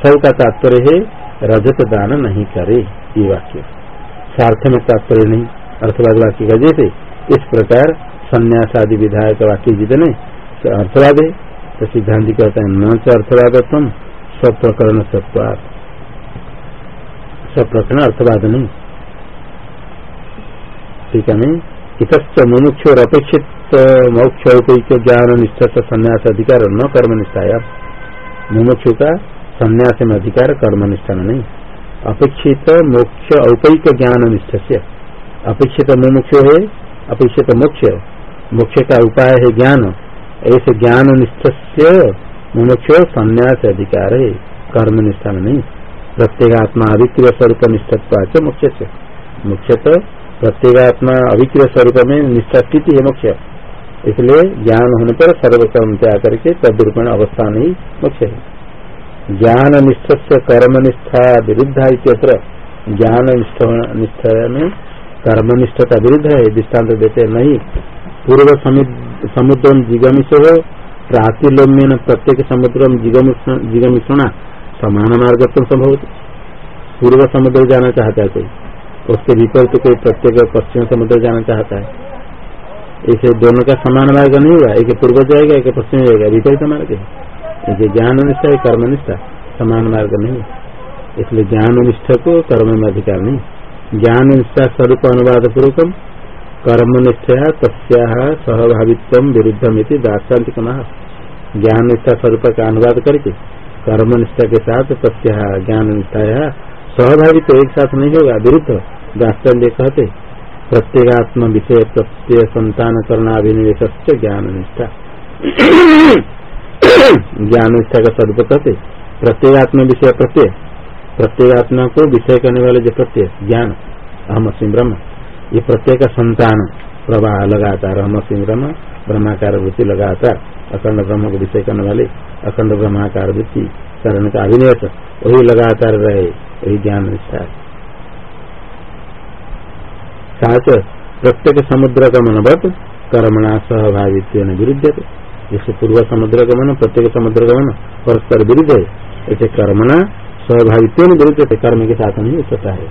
सब का तात्पर्य है रजत दान नहीं करे, ये वाक्य। सार्थ में तात्पर्य नहीं, अर्थवाद वाक्य का जैसे इस प्रकार संन्यास आदि विधायक वाक्य जितने अर्थवाद है। तो सिद्धांत कहते हैं, न अर्थवाद तुम सब प्रकरण अर्थवाद नहीं। ठीक है इत मुमुक्ष और अपेक्षित मोक्ष ज्ञान निष्ठ संन्यास अधिकार न कर्म निष्ठाया मुमुक्षु का संन्यास में अधिकार कर्म निष्ठा में नहीं। अपेक्षित मोक्ष औपयिक ज्ञान निष्ठ से अपेक्षित मुमुक्ष है, अपेक्षित मोक्ष मोक्ष का उपाय है ज्ञान। ऐसे ज्ञान निष्ठ से मुमुक्ष संन्यास अधिकार है कर्म निष्ठा में नहीं। प्रत्येगात्मा अभिक्रिय स्वरूप निष्ठत्व मुख्य से मुख्यतः प्रत्येगात्मा अभिक्रिय स्वरूप में निष्ठा स्थिति है मुख्य इसलिए ज्ञान होने पर सर्वकर्म त्याग करके तदरूपण अवस्था नहीं मुख्य है। ज्ञान निष्ठ से कर्म निष्ठा विरुद्ध ज्ञान निष्ठा में कर्मनिष्ठता विरुद्ध है दृष्टांत देते नहीं। पूर्व समुद्र जिगमिश हो प्रातिलोम्य प्रत्येक समुद्र जिगमिशुणा समान मार्ग तो संभव पूर्व समुद्र जाना चाहता है कोई, उसके विपरीत कोई प्रत्येक पश्चिम समुद्र जाना चाहता है। इसे दोनों का समान मार्ग नहीं होगा एक पूर्व जाएगा, एक पश्चिम जाएगा, विपरीत मार्ग है। ज्ञान निष्ठा है कर्म निष्ठा समान मार्ग नहीं इसलिए ज्ञान निष्ठा को कर्म में अधिकार नहीं ज्ञान निष्ठा स्वरूप अनुवाद पूर्वकम कर्म निष्ठा तस्या सहभावित्व विरुद्धम दार्शांतिक महा ज्ञान निष्ठा स्वरूप का अनुवाद करके कर्म निष्ठा के साथ प्रत्या ज्ञान निष्ठा सहभागी तो एक साथ नहीं होगा, विरुद्ध दास्तल्य कहते। प्रत्येगात्म विषय, प्रत्यय संतान करणाभिनिवेश ज्ञान निष्ठा। ज्ञान निष्ठा का स्वरूप कहते। प्रत्येगात्म विषय प्रत्यय। प्रत्येगात्मा को विषय करने वाले जो प्रत्यय, ज्ञान, अहम सिंह ब्रह्म, ये प्रत्यय का संतान, प्रवाह लगातार अहम सिंह ब्रह्म ब्रह्माकार वृत्ति लगातार अखंड ब्रह्म को विषय करने वाले अखंड ब्रह्माकार वृत्ति करण का अभिनिवेश, वही लगातार रहे, वही ज्ञान निष्ठा साथ प्रत्येक समुद्र का मनवत कर्मणा सहभागित्व विरुद्ध जैसे पूर्व समुद्र का मन, प्रत्येक समुद्र का मन परस्पर विरुद्ध है, ऐसे कर्मणा सहभागित्व विरुद्ध कर्म के साथ नहीं होता है।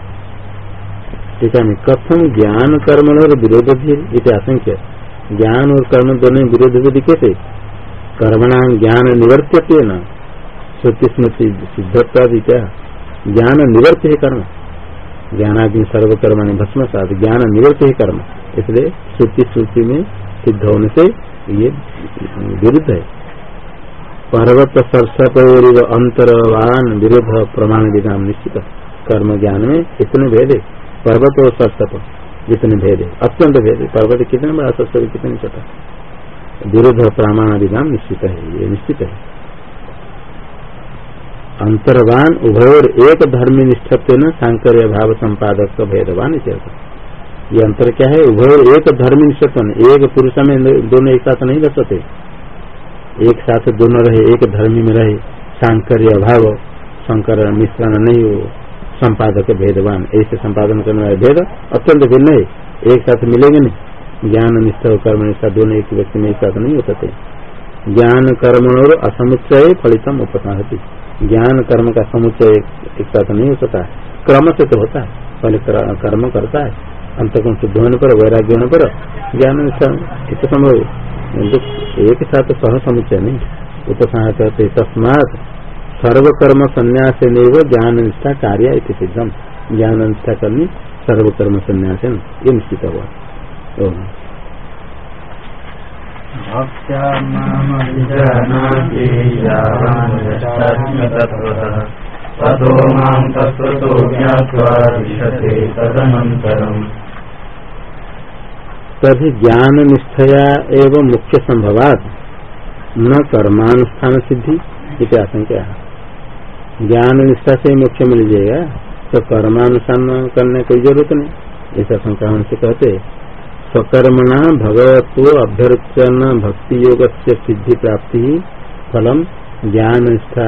ठीक है कथम ज्ञान कर्म और विरोध भी आशंक्य ज्ञान और कर्म दोनों विरोध विधि कैसे कर्मणा ज्ञान निवर्त्य न श्रुति स्मृति सिद्धत्वादि क्या? ज्ञान निवर्त है कर्म। ज्ञानादि सर्वकर्म भस्म साथ ज्ञान निवर्त है कर्म। इसलिए श्रुति श्रुति में सिद्ध होने से ये विरुद्ध है। पर्वत सरसप अंतरवान विरुद्ध प्रमाण विधान निश्चित। कर्म ज्ञान में इतने भेद है। पर्वत और सरसप। जितने भेद है। अत्यंत भेद है। पर्वत कितने बड़ा सरसप कितने छोटा विरुद्ध प्रमाण विधान निश्चित है, ये निश्चित है। अंतर्वान उभयोर एक धर्मी निष्ठत्व न सांकर्य भाव संपादक भेदवान ये अंतर क्या है? उभयोर एक धर्म निष्ठत्व एक पुरुष में दोनों एक साथ नहीं रह सकते एक साथ दोनों रहे, एक धर्मी में रहे। सांकर्य अभाव शंकर मिश्रण नहीं हो। संपादक भेदवान। ऐसे संपादन करने वाले भेद अत्यंत भिन्न है। एक साथ मिलेंगे नहीं। ज्ञान, निष्ठा और कर्म निष्ठा दोनों एक व्यक्ति में एक साथ नहीं हो सकते। ज्ञान, कर्म और असमुच्चय फलितम उपसाहती। ज्ञान, कर्म का समुच्चय एक साथ नहीं हो सकता। क्रम से तो होता है। पहले कर्म करता है। अंतकों शुद्ध होने पर, वैराग्य होने पर ज्ञान, निष्ठा एक साथ सह समुच्चय नहीं। उपसंहार कहते तस्मात सर्वकर्म संन्यास ज्ञान निष्ठा कार्य सिद्धम। ज्ञान निष्ठा करनी सर्वकर्म संन्यास ये निश्चित हुआ। तभी ज्ञान निष्ठया एवं मुख्य संभवात न कर्मानुष्ठान सिद्धि इति आशंका। ज्ञान निष्ठा से मुख्य मिल जाएगा तो कर्मानुष्ठान करने कोई ज़रूरत नहीं। ऐसा शंका से कहते, स्वकर्मणा भगवत अभ्यर्चन भक्ति योग से सिद्धि प्राप्ति ही फलम ज्ञान निष्ठा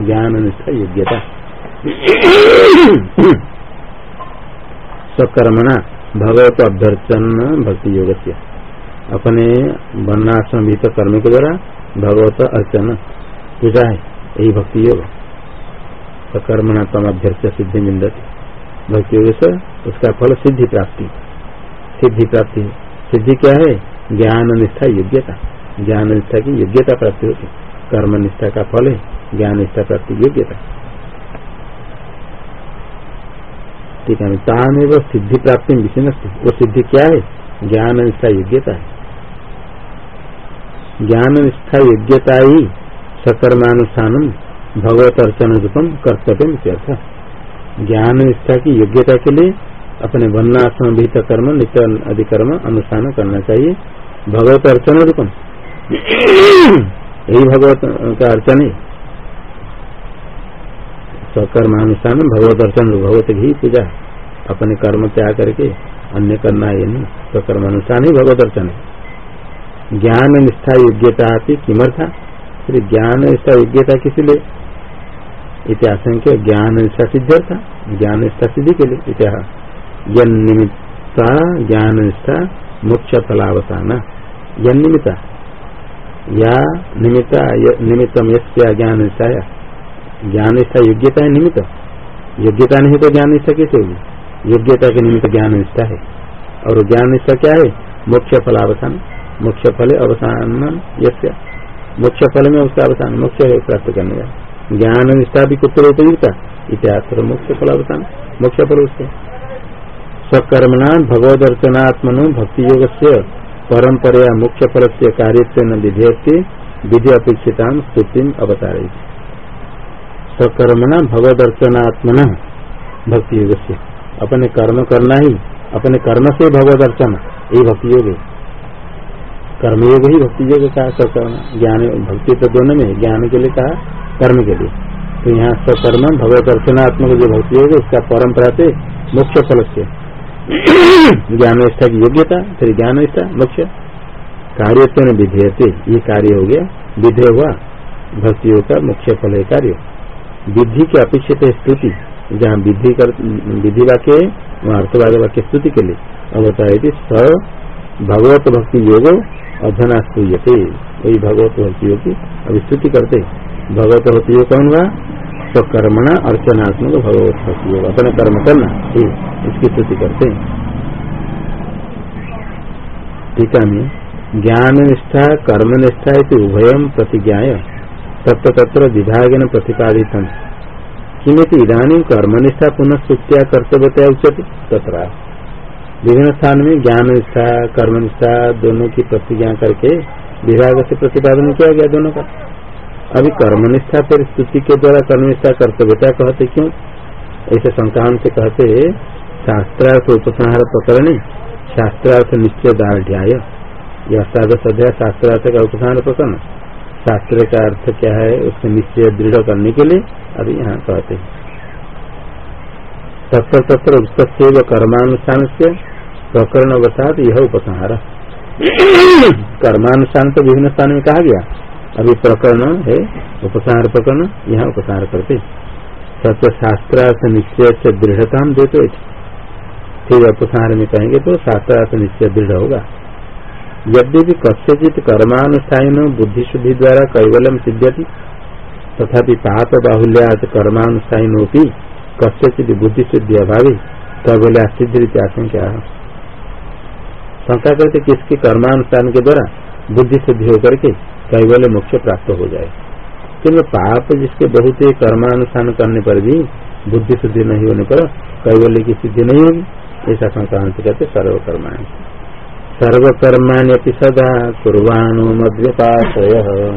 ज्ञान निष्ठा योग्यता। स्वकर्मणा भगवत अभ्यर्चन भक्ति योग से अपने वर्णाश्रम भीत कर्म के द्वारा भगवत अर्चन पूजा है, यही भक्ति योग। कर्मणा तम अभ्यर्थ सिद्धि मिलती। भक्ति योग से उसका फल सिद्धि प्राप्ति। सिद्धि प्राप्ति। सिद्धि क्या है? ज्ञान निष्ठा योग्यता। ज्ञान निष्ठा की योग्यता प्राप्ति होती। कर्म निष्ठा का फल है। ज्ञान निष्ठा प्राप्ति योग्यता। ठीक है तामेव सिद्धि प्राप्ति विषय वो सिद्धि क्या है? ज्ञान निष्ठा योग्यता है। ज्ञान निष्ठा योग्यता ही सकर्मानुष्ठान भगवत अर्चन रूपम कर्तव्य ज्ञान निष्ठा की योग्यता के लिए अपने वर्णाश्रम भीत कर्म नित्य अधिकर्म अनुष्ठान करना चाहिए। भगवत अर्चन रूपम यही भगवत का अर्चन है स्वकर्मानुष्ठान भगवत अर्चन भगवत ही पूजा। अपने कर्म त्याग करके अन्य करना है नहीं। स्वकर्मानुष्ठान ही भगवत अर्चन है। ज्ञान निष्ठा योग्यता किमर्था? फिर ज्ञान निष्ठा योग्यता किस लिए इतिहास ज्ञान निष्ठा सिद्ध्यर्थ ज्ञान निष्ठा सिद्धि के लिए इतिहास। जन निमित्ता, ज्ञान निष्ठा मुख्य फलावसान। जन निमित्ता। या निमित्ता निमित्तम ज्ञान निष्ठा ज्ञान निष्ठा योग्यता है निमित्त। योग्यता नहीं तो ज्ञान निष्ठा कैसे होगी? योग्यता के निमित्त ज्ञान निष्ठा है। और ज्ञान निष्ठा क्या है? मुख्य फलावसान। मुख्य फल अवसान यश्य मुख्य फल में उसका अवसान मुख्य है प्राप्त करने का। ज्ञान निष्ठा भी कुछ उपयुक्ता इतिहास मुख्य फलावसान मुख्य फल उसके। स्वकर्मणा भगवद अर्चनात्मनो भक्ति योग से परंपरा मुख्य फल से कार्य विधेयक विधि अपेक्षिता स्तुति अवतारी स्वकर्मणा भगवदर्शनात्मन भक्ति योग से अपने कर्म करना ही, अपने कर्म से भगवदर्शन, ये भक्ति योग है। कर्मयोग ही भक्ति योग का स्वकर्म, ज्ञान, भक्ति तो दोनों में ज्ञान के लिए कहा कर्म के लिए। तो यहाँ स्वकर्म भगवदर्शनात्मक जो भक्ति योग उसका परंपरा से मुख्य फल से ज्ञान निष्ठा की योग्यता, फिर ज्ञान निष्ठा मुख्य कार्य विधेयते, ये कार्य हो गया। विधेय हुआ भक्ति का मुख्य फल है कार्य। विधि की अपेक्षित है स्तुति, जहाँ विधि कर, विधि वाक्य है, वहाँ अर्थवाद वाक्य स्तुति के लिए। अब बताए स भगवत भक्ति योग अधना स्तूयते वही भगवत भक्ति योग अभी स्तुति करते भगवत होती है कौन हुआ? तो कर्मणा अर्चनात्मक भगवत भक्ति योग अपने कर्म करना इसकी स्तुति करते हैं। टीका में ज्ञान निष्ठा कर्म निष्ठा उभयम प्रतिज्ञा तत्र तत्र विभागन प्रतिपादित। किमित इधानी कर्मनिष्ठा पुनः सुत्या कर्तव्यता उचित तथा विभिन्न स्थान में ज्ञान निष्ठा कर्मनिष्ठा, दोनों की प्रतिज्ञा करके विभाग से प्रतिपादन किया गया दोनों का। अभी कर्मनिष्ठा फिर स्तुति के द्वारा कर्मनिष्ठा कर्तव्यता कहते क्यों? ऐसे संक्रांत से कहते शास्त्रार्थ उपसंहार प्रकरण, शास्त्रार्थ निश्चय दार्ढ्याय यह अष्टादश अध्याय शास्त्रार्थ का उपसंहार प्रकरण। शास्त्र का अर्थ क्या है उससे निश्चय दृढ़ करने के लिए अभी यहाँ कहते तत्र तत्र उत्तर कर्मानुष्ठान से प्रकरण अवसाद यह उपसंहार। कर्मानुष्ठान तो विभिन्न स्थान में कहा गया। अभी प्रकरण है, उपसार प्रकरण, यहाँ उपसंहार करते सत्य शास्त्र से निश्चय से दृढ़ता हम देते फिर उपसंहार में कहेंगे तो शास्त्र से निश्चय दृढ़ होगा। यद्यपि कस्यचित कर्मानुष्ठान बुद्धि शुद्धि द्वारा कैवल्यम सिद्ध्यति तथा पाप बाहुल्यात कर्मानुष्ठानोपी कस्यचित बुद्धि शुद्धि अभावी कैवल्य सिद्ध आशंका शंका करते किसके कर्मानुष्ठान के द्वारा बुद्धि शुद्धि होकर के कैवल्य मोक्ष प्राप्त हो जाए। किन्तु पाप जिसके बहुत ही कर्मानुष्ठान करने पर भी बुद्धि शुद्धि नहीं होने पर कैवल्य की सिद्धि नहीं होगी। ऐसा संक्रांति कहते सर्वकर्माणी। सर्वकर्माण्यपि सदा कुर्वाणो मद्व्यपाश्रयः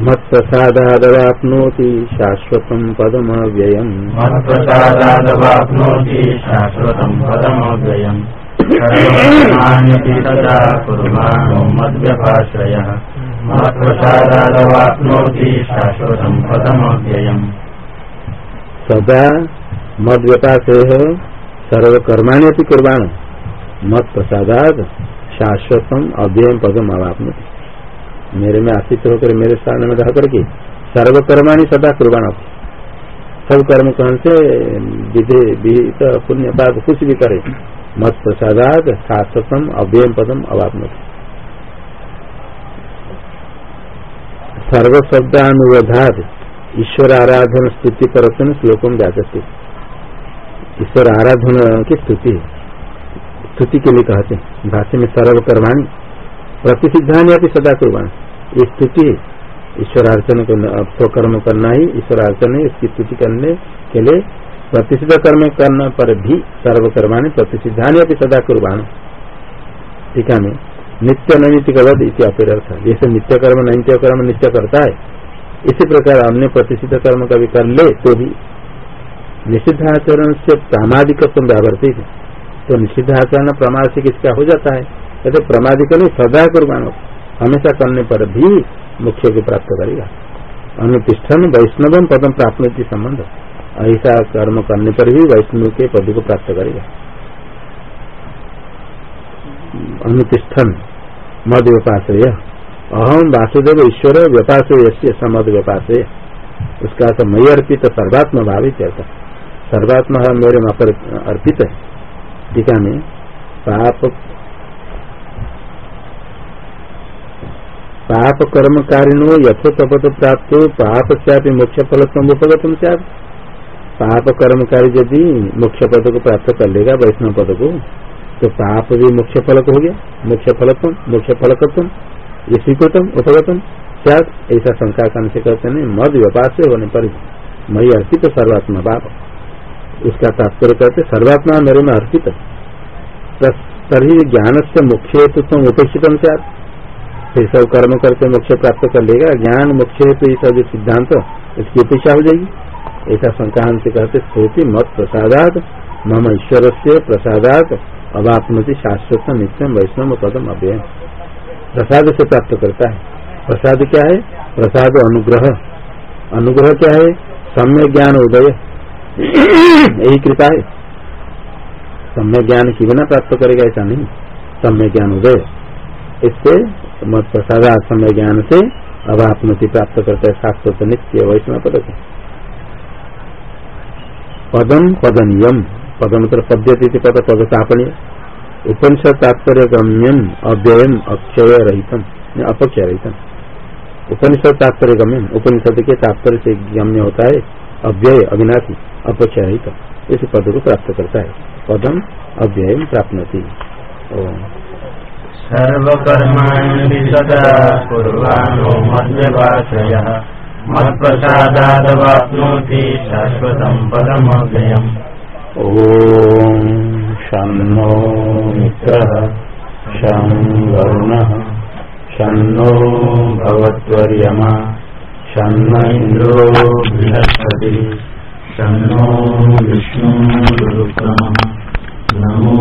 मत्प्रसादादवाप्नोति शाश्वतं पदमव्ययम्। मत्प्रसादादवाप्नोति शाश्वतं पदमव्ययम्। सर्वकर्माण्यपि सदा मद व्यपाश्रय सर्वकर्माणी कुर्बान मत प्रसादात शाश्वतम अव्यय पदम अवापन मेरे में आश्रित होकर मेरे स्थान में रह करके सर्वकर्माणी सदा कुर्बान सब कर्म कौन से विधि, विहित, पुण्य पाप कुछ भी करे। मत प्रसादात शाश्वतम अव्यय पदम अवापन सर्वशब्दानुवधात ईश्वर आराधन स्तुति परतन श्लोकम जागती ईश्वर आराधना की स्तुति। स्तुति के लिए कहते हैं भाष्य में सर्व कर्माणी प्रतिसिद्धानी अभी सदा कुर्बान ये स्तुति ईश्वरार्चन को कर्म करना ही ईश्वरार्चन है, इसकी स्तुति करने के लिए प्रतिष्ठित कर्म करने पर भी सर्वकर्माणी प्रतिसिद्धानी अभी सदा कुर्बान टीका में नित्य इति अपरर्थ जैसे नित्य कर्म नैत्य कर्म नित्य करता है, इसी प्रकार अन्य प्रतिषिध कर्म कभी कर ले तो भी निषिद्धाचरण से प्रामादिकत्व व्यावर्तिक तो निषिद्धाचरण प्रमाद से किसका हो जाता है। कहते प्रमादिक नहीं, सदा कुर्बान हमेशा करने पर भी मुख्य को प्राप्त करेगा। अनुतिष्ठन वैष्णव पदम प्राप्त संबंध। ऐसा कर्म करने पर भी वैष्णव के पद को प्राप्त करेगा। अनुतिष्ठन मद व्यपाश्रय अहम वासुदेव ईश्वर व्यपाश्रय समद व्यपाश्रय उसका तो मई अर्पित, सर्वात्म भावित सर्वात्मा मेरे में अर्पित है। टीका में पाप पाप कर्म कारिणो यथोतपत प्राप्त पाप से मोक्ष फल उपगतम से पाप कर्मकारी यदि मुख्य पद को प्राप्त कर लेगा वैष्णव पद को तो पाप भी मुख्य फलक हो गया। मुख्य फलत्म मुख्य फलकत्म ये स्वीकृतम उपगतम। क्या ऐसा शंका करने से कहते नहीं मद व्यापार से होने पर मई अर्पित सर्वात्मा पाप। उसका तात्पर्य कहते सर्वात्मा मेरे में अर्पित। तभी ज्ञान से मुख्य हेतु तुम उपेक्षित फिर सब कर्म करके मोक्ष प्राप्त कर लेगा। ज्ञान मुख्य हेतु सब सिद्धांत, इसकी उपेक्षा हो जाएगी। ऐसा संक्रांत कहते स्फूर्ति मत प्रसादात, मम ईश्वर से प्रसादात, अवापनति शाश्वत नित्यम वैष्णव पदम अव्यय प्रसाद से प्राप्त करता है। प्रसाद क्या है? प्रसाद अनुग्रह। अनुग्रह क्या है? सम्य ज्ञान उदय। यही कृपा है। सम्य ज्ञान की बिना प्राप्त करेगा ऐसा नहीं। सम्य ज्ञान उदय। इससे मत प्रसाद सम्य ज्ञान से अब आपनति प्राप्त करते हैं शाश्वत, नित्य, वैष्णव पद पदम पदनियम पदम मतलब पद्यति पद पद तापनीय उपनिषद तात्पर्य गम्यम अव्ययम अक्षय रहितम अपक्षय रहितम उपनिषद तात्पर्य गम्यम उपनिषद के तात्पर्य से गम्य होता है, अव्यय, अविनाशी अपचयित इस पद को प्राप्त करता है। पदम अव्यय प्राप्त सर्वकर्माणि सदा कुर्वाणो मध्यवाश्रयः मत्प्रसादादवाप्नोति शाश्वतं पदमव्ययम्। ॐ शन्नो मित्रः, शं वरुणः, शन्नो भवत्वर्यमा, शन्न इन्द्रो बृहस्पतिः, शन्नो विष्णु नमो